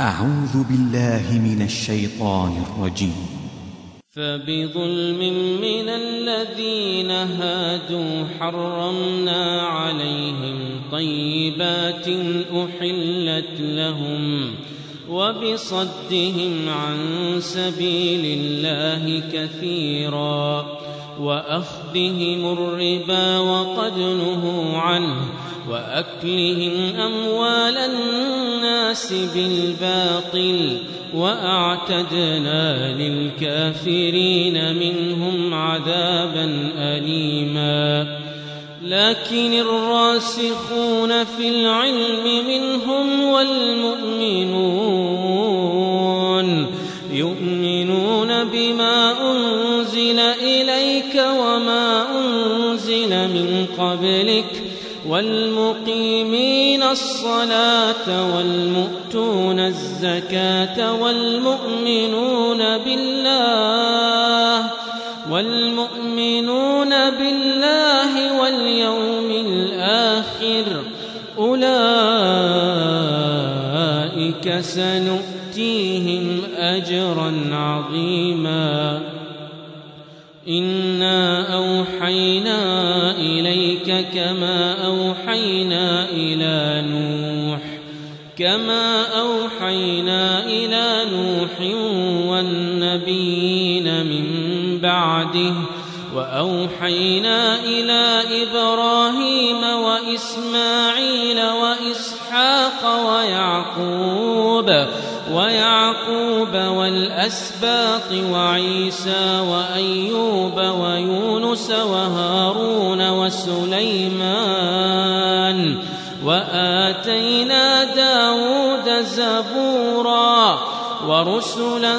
أعوذ بالله من الشيطان الرجيم. فبظلم من الذين هادوا حرمنا عليهم طيبات أحلت لهم وبصدهم عن سبيل الله كثيرا. وأخذهم الربا وقد نهوا عنه وأكلهم أموال الناس بالباطل وأعتدنا للكافرين منهم عذابا أليما. لكن الراسخون في العلم منهم والمؤمنون أنزل إليك وما أنزل من قبلك والمقيمين الصلاة والمؤتون الزكاة والمؤمنون بالله والمؤمنون بالله واليوم الآخر أولئك سنؤتيهم أجرا عظيما. إنا أوحينا إليك كما أوحينا إلى نوح كما أوحينا إلى نوح والنبيين من بعده وأوحينا إلى إبراهيم وإسماعيل وإسحاق ويعقوب ويعقوب والأسباط وعيسى وأيوب ويونس وهارون وسليمان وآتينا داود زبورا ورسلا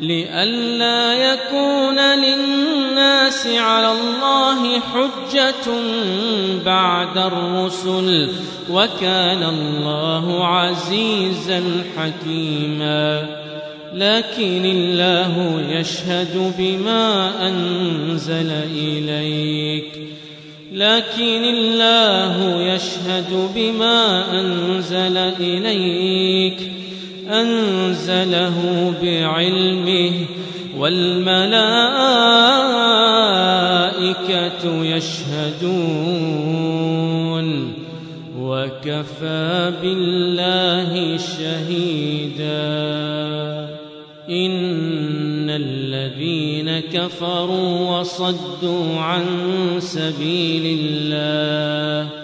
لئلا يكون للناس على الله حجة بعد الرسل وكان الله عزيزا حكيما. لكن الله يشهد بما أنزل إليك. لكن الله يشهد بما أنزل إليك. أنزله بعلمه والملائكة يشهدون وكفى بالله شهيدا إن الذين كفروا وصدوا عن سبيل الله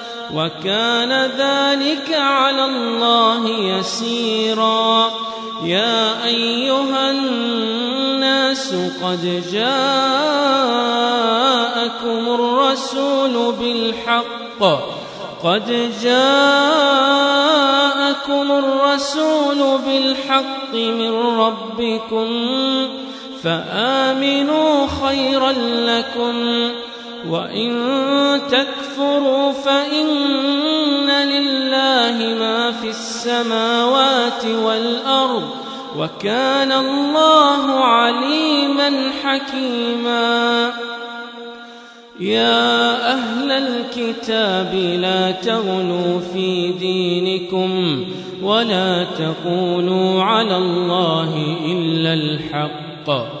وكان ذلك على الله يسيرا. يا أيها الناس قد جاءكم الرسول بالحق. قد جاءكم الرسول بالحق من ربكم. فآمنوا خيرا لكم. وإن تكفروا فإن لله ما في السماوات والأرض وكان الله عليما حكيما يا أهل الكتاب لا تغلوا في دينكم ولا تقولوا على الله إلا الحق